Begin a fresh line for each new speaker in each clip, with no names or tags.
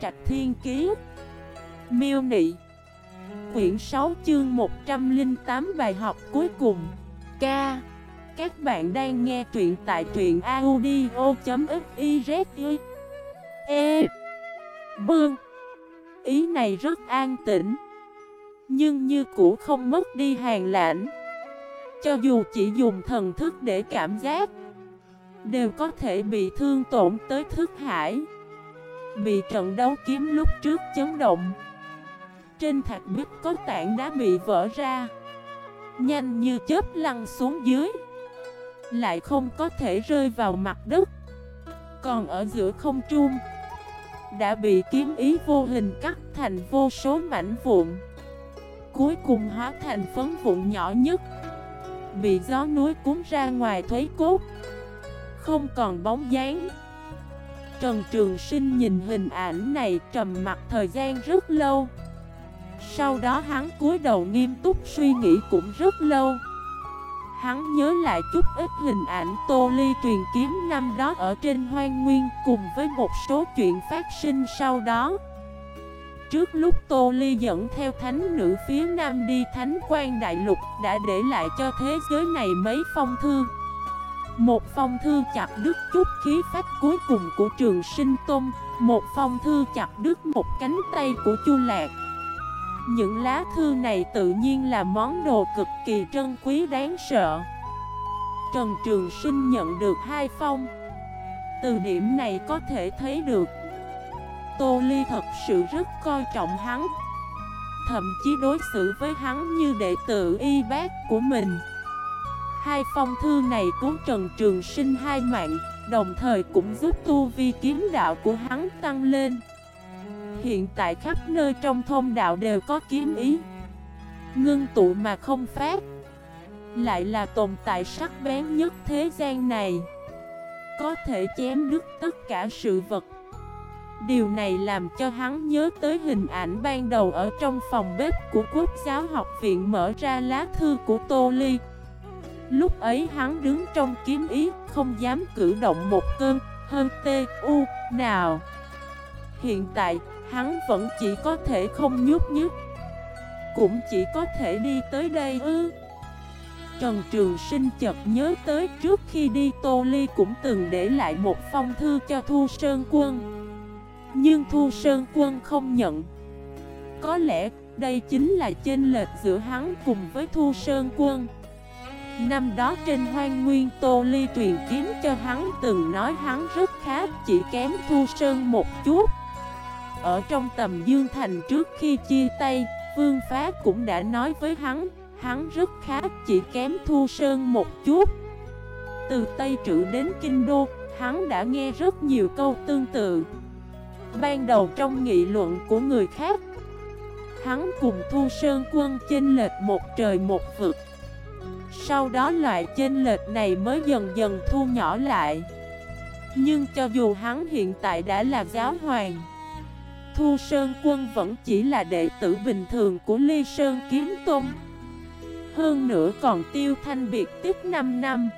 Trạch Thiên Kiế Miêu Nị. Quyển 6 chương 108 bài học cuối cùng. K Các bạn đang nghe truyện tại truyện audio.xyz E. Bương Ý này rất an tĩnh, Nhưng như cũ không mất đi hàng lãnh. Cho dù chỉ dùng thần thức để cảm giác, Đều có thể bị thương tổn tới thức hải. Bị trận đấu kiếm lúc trước chấn động. Trên thạch bích có tảng đá bị vỡ ra. Nhanh như chớp lăn xuống dưới. Lại không có thể rơi vào mặt đất. Còn ở giữa không trung, Đã bị kiếm ý vô hình cắt thành vô số mảnh vụn. Cuối cùng hóa thành phấn vụn nhỏ nhất. Bị gió núi cuốn ra ngoài thuế cốt. Không còn bóng dáng. Trần Trường Sinh nhìn hình ảnh này trầm mặt thời gian rất lâu. Sau đó hắn cúi đầu nghiêm túc suy nghĩ cũng rất lâu. Hắn nhớ lại chút ít hình ảnh Tô Ly truyền kiếm năm đó ở trên hoang nguyên Cùng với một số chuyện phát sinh sau đó. Trước lúc Tô Ly dẫn theo thánh nữ phía nam đi thánh quan đại lục Đã để lại cho thế giới này mấy phong thư một phong thư chặt đứt chút khí phách cuối cùng của trường sinh tôn Một phong thư chặt đứt một cánh tay của chu lạc. Những lá thư này tự nhiên là món đồ cực kỳ trân quý đáng sợ. Trần Trường Sinh nhận được hai phong. Từ điểm này có thể thấy được, Tô Ly thật sự rất coi trọng hắn. Thậm chí đối xử với hắn như đệ tử y bác của mình. Hai phong thư này cứu Trần Trường Sinh hai mạng, đồng thời cũng giúp tu vi kiếm đạo của hắn tăng lên. Hiện tại khắp nơi trong thông đạo đều có kiếm ý. Ngưng tụ mà không phát. Lại là tồn tại sắc bén nhất thế gian này. Có thể chém đứt tất cả sự vật. Điều này làm cho hắn nhớ tới hình ảnh ban đầu ở trong phòng bếp của Quốc giáo học viện mở ra lá thư của Tô Ly. Lúc ấy hắn đứng trong kiếm ý, không dám cử động một cơn, hơn tê, u, nào. Hiện tại, hắn vẫn chỉ có thể không nhúc nhích. Cũng chỉ có thể đi tới đây ư. Trần Trường Sinh chợt nhớ tới trước khi đi Tô Ly cũng từng để lại một phong thư cho Thu Sơn Quân. Nhưng Thu Sơn Quân không nhận. Có lẽ đây chính là chênh lệch giữa hắn cùng với Thu Sơn Quân. Năm đó trên hoang nguyên Tô Ly truyền kiếm cho hắn, từng nói hắn rất khá, chỉ kém Thu Sơn một chút. Ở trong tầm Dương Thành trước khi chia tay, Vương Phá cũng đã nói với hắn Hắn rất khá, chỉ kém Thu Sơn một chút. Từ Tây Trữ đến Kinh Đô, Hắn đã nghe rất nhiều câu tương tự. Ban đầu trong nghị luận của người khác, Hắn cùng Thu Sơn quân chênh lệch một trời một vực sau đó loại chênh lệch này mới dần dần thu nhỏ lại. Nhưng cho dù hắn hiện tại đã là giáo hoàng, Thu Sơn Quân vẫn chỉ là đệ tử bình thường của Ly Sơn Kiếm Tôn Hơn nữa còn tiêu thanh biệt tiếp 5 năm.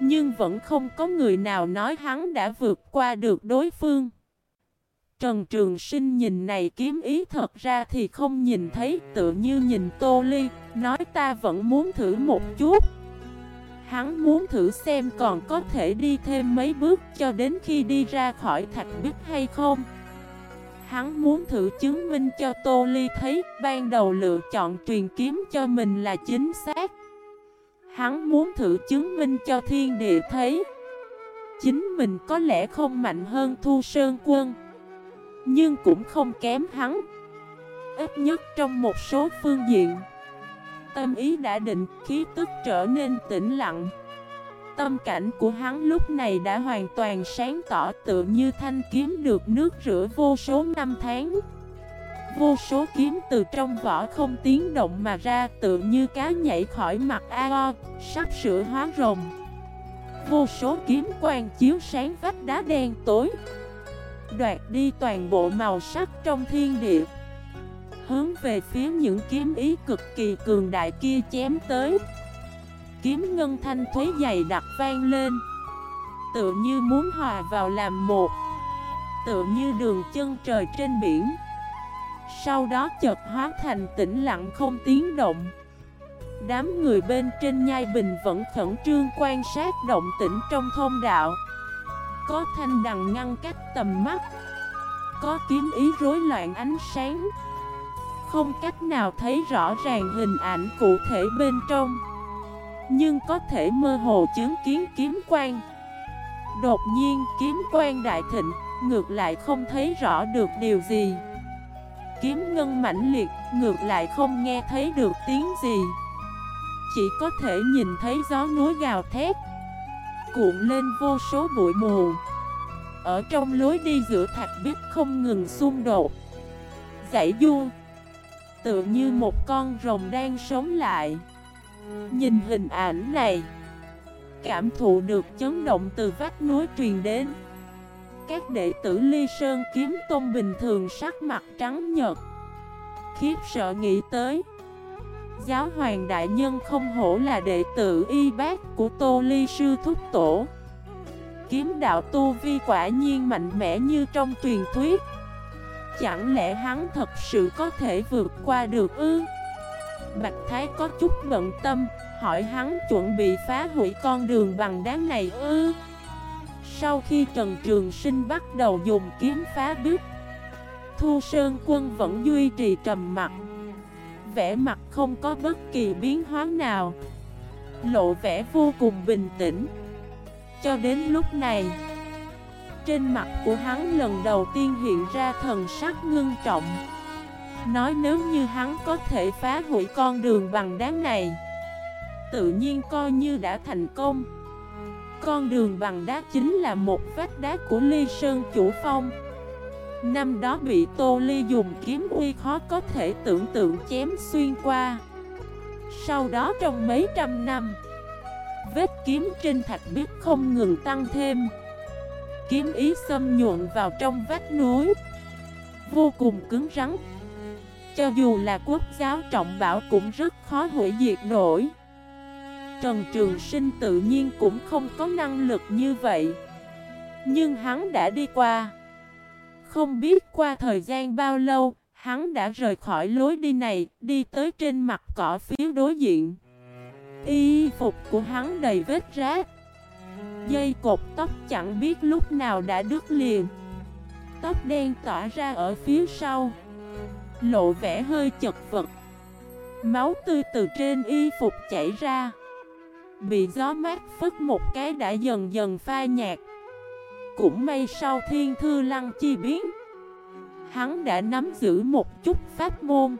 Nhưng vẫn không có người nào nói hắn đã vượt qua được đối phương. Trần Trường Sinh nhìn này kiếm ý thật ra thì không nhìn thấy, tự như nhìn Tô Ly, Nói ta vẫn muốn thử một chút. Hắn muốn thử xem còn có thể đi thêm mấy bước cho đến khi đi ra khỏi thạch bích hay không. Hắn muốn thử chứng minh cho Tô Ly thấy, ban đầu lựa chọn truyền kiếm cho mình là chính xác. Hắn muốn thử chứng minh cho thiên địa thấy, Chính mình có lẽ không mạnh hơn Thu Sơn Quân. Nhưng cũng không kém hắn. Ít nhất trong một số phương diện Tâm ý đã định, khí tức trở nên tĩnh lặng. Tâm cảnh của hắn lúc này đã hoàn toàn sáng tỏ tự như thanh kiếm được nước rửa vô số năm tháng. Vô số kiếm từ trong vỏ không tiếng động mà ra tự như cá nhảy khỏi mặt AO, sắp sửa hóa rồng. Vô số kiếm quang chiếu sáng vách đá đen tối. Đoạt đi toàn bộ màu sắc trong thiên địa. Hướng về phía những kiếm ý cực kỳ cường đại kia chém tới. Kiếm ngân thanh thuế dày đặc vang lên. Tự như muốn hòa vào làm một. Tựa như đường chân trời trên biển. Sau đó chợt hóa thành tĩnh lặng không tiếng động. Đám người bên trên nhai bình vẫn khẩn trương quan sát động tĩnh trong thôn đạo. Có thanh đằng ngăn cách tầm mắt. Có kiếm ý rối loạn ánh sáng. Không cách nào thấy rõ ràng hình ảnh cụ thể bên trong. Nhưng có thể mơ hồ chứng kiến kiếm quang. Đột nhiên kiếm quang đại thịnh, Ngược lại không thấy rõ được điều gì. Kiếm ngân mãnh liệt, Ngược lại không nghe thấy được tiếng gì. Chỉ có thể nhìn thấy gió núi gào thét. Cuộn lên vô số bụi mù. Ở trong lối đi giữa thạch biết không ngừng xung đột. Giải du Tựa như một con rồng đang sống lại. Nhìn hình ảnh này, Cảm thụ được chấn động từ vách núi truyền đến. Các đệ tử Ly Sơn kiếm tôn bình thường sắc mặt trắng nhợt, Khiếp sợ nghĩ tới. Giáo hoàng đại nhân không hổ là đệ tử y bác của Tô Ly Sư Thúc Tổ. Kiếm đạo tu vi quả nhiên mạnh mẽ như trong truyền thuyết. Chẳng lẽ hắn thật sự có thể vượt qua được ư? Bạch Thái có chút bận tâm, Hỏi hắn chuẩn bị phá hủy con đường bằng đá này ư? Sau khi Trần Trường Sinh bắt đầu dùng kiếm phá bước Thu Sơn Quân vẫn duy trì trầm mặt Vẻ mặt không có bất kỳ biến hóa nào. Lộ vẻ vô cùng bình tĩnh. Cho đến lúc này, Trên mặt của hắn lần đầu tiên hiện ra thần sắc ngưng trọng. Nói nếu như hắn có thể phá hủy con đường bằng đá này, Tự nhiên coi như đã thành công. Con đường bằng đá chính là một vách đá của Ly Sơn Chủ Phong. Năm đó bị Tô Ly dùng kiếm uy khó có thể tưởng tượng chém xuyên qua. Sau đó trong mấy trăm năm, Vết kiếm trên thạch biết không ngừng tăng thêm. Kiếm ý xâm nhuộn vào trong vách núi, Vô cùng cứng rắn. Cho dù là quốc giáo trọng bảo cũng rất khó hủy diệt nổi. Trần Trường Sinh tự nhiên cũng không có năng lực như vậy. Nhưng hắn đã đi qua. Không biết qua thời gian bao lâu, Hắn đã rời khỏi lối đi này, Đi tới trên mặt cỏ phía đối diện. Y phục của hắn đầy vết rác Dây cột tóc chẳng biết lúc nào đã đứt liền. Tóc đen tỏa ra ở phía sau. Lộ vẻ hơi chật vật. Máu tươi từ trên y phục chảy ra. Bị gió mát phất một cái đã dần dần pha nhạt. Cũng may sau thiên thư lăng chi biến. Hắn đã nắm giữ một chút pháp môn.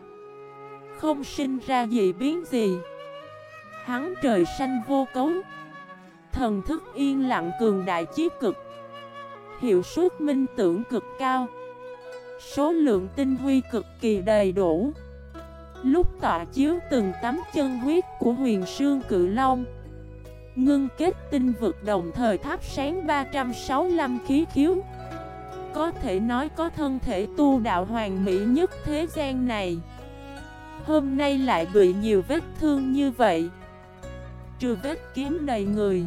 Không sinh ra gì biến gì. Hắn trời xanh vô cấu. Thần thức yên lặng cường đại chí cực. Hiệu suất minh tưởng cực cao. Số lượng tinh huy cực kỳ đầy đủ. Lúc tọa chiếu từng tấm chân huyết của huyền sương cự long Ngưng kết tinh vực đồng thời thắp sáng 365 khí khiếu. Có thể nói có thân thể tu đạo hoàn mỹ nhất thế gian này. Hôm nay lại bị nhiều vết thương như vậy. Trừ vết kiếm đầy người,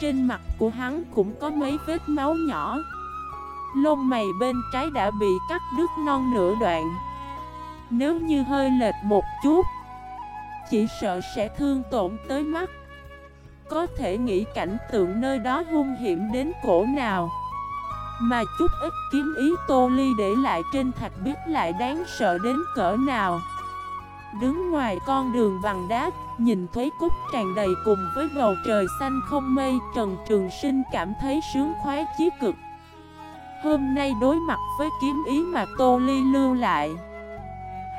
Trên mặt của hắn cũng có mấy vết máu nhỏ. Lông mày bên trái đã bị cắt đứt non nửa đoạn. Nếu như hơi lệch một chút, Chỉ sợ sẽ thương tổn tới mắt có thể nghĩ cảnh tượng nơi đó hung hiểm đến cổ nào. Mà chút ít kiếm ý tô ly để lại trên thạch biết lại đáng sợ đến cỡ nào. Đứng ngoài con đường bằng đá, Nhìn Thuế Cúc tràn đầy cùng với bầu trời xanh không mây, Trần Trường Sinh cảm thấy sướng khoái chí cực. Hôm nay đối mặt với kiếm ý mà Tô Ly lưu lại,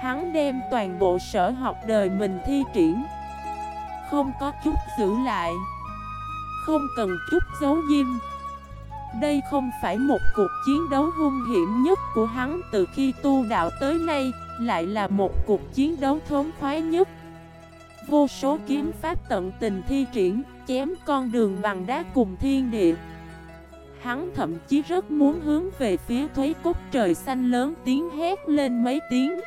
Hắn đem toàn bộ sở học đời mình thi triển không có chút giữ lại. Không cần chút giấu diêm Đây không phải một cuộc chiến đấu hung hiểm nhất của hắn từ khi tu đạo tới nay, Lại là một cuộc chiến đấu thống khoái nhất. Vô số kiếm pháp tận tình thi triển, Chém con đường bằng đá cùng thiên địa. Hắn thậm chí rất muốn hướng về phía thuế cốt trời xanh lớn tiếng hét lên mấy tiếng.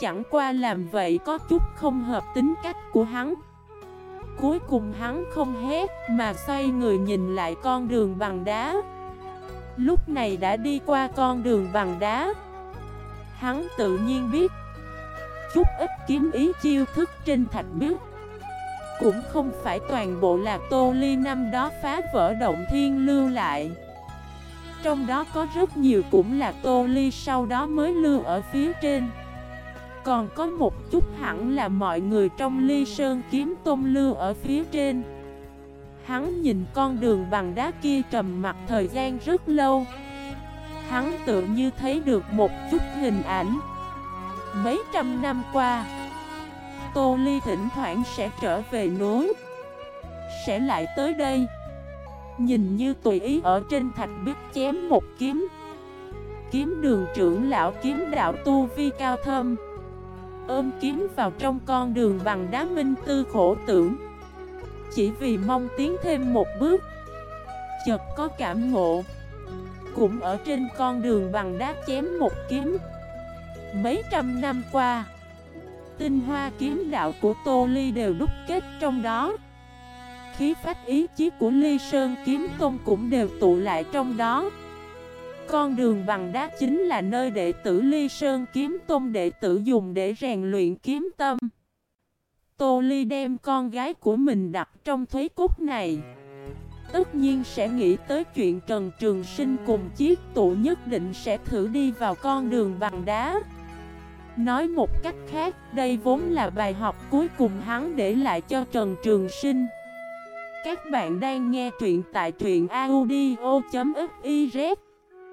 Chẳng qua làm vậy có chút không hợp tính cách của hắn. Cuối cùng hắn không hét mà xoay người nhìn lại con đường bằng đá. Lúc này đã đi qua con đường bằng đá. Hắn tự nhiên biết Chút ít kiếm ý chiêu thức trên thạch biết Cũng không phải toàn bộ là tô ly năm đó phá vỡ động thiên lưu lại. Trong đó có rất nhiều cũng là tô ly sau đó mới lưu ở phía trên. Còn có một chút hẳn là mọi người trong ly sơn kiếm tôn lưu ở phía trên. Hắn nhìn con đường bằng đá kia trầm mặt thời gian rất lâu. Hắn tự như thấy được một chút hình ảnh. Mấy trăm năm qua, Tô Ly thỉnh thoảng sẽ trở về núi. Sẽ lại tới đây. Nhìn như tùy ý ở trên thạch biết chém một kiếm. Kiếm đường trưởng lão, kiếm đạo tu vi cao thâm. Ôm kiếm vào trong con đường bằng đá minh tư khổ tưởng. Chỉ vì mong tiến thêm một bước, Chợt có cảm ngộ. Cũng ở trên con đường bằng đá chém một kiếm. Mấy trăm năm qua, Tinh hoa kiếm đạo của Tô Ly đều đúc kết trong đó. Khí phách ý chí của Ly Sơn Kiếm Tông cũng đều tụ lại trong đó. Con đường bằng đá chính là nơi đệ tử Ly Sơn Kiếm Tôn đệ tử dùng để rèn luyện kiếm tâm. Tô Ly đem con gái của mình đặt trong thuế cúc này. Tất nhiên sẽ nghĩ tới chuyện Trần Trường Sinh cùng chiếc tụ nhất định sẽ thử đi vào con đường bằng đá. Nói một cách khác, đây vốn là bài học cuối cùng hắn để lại cho Trần Trường Sinh. Các bạn đang nghe truyện tại truyện audio.fif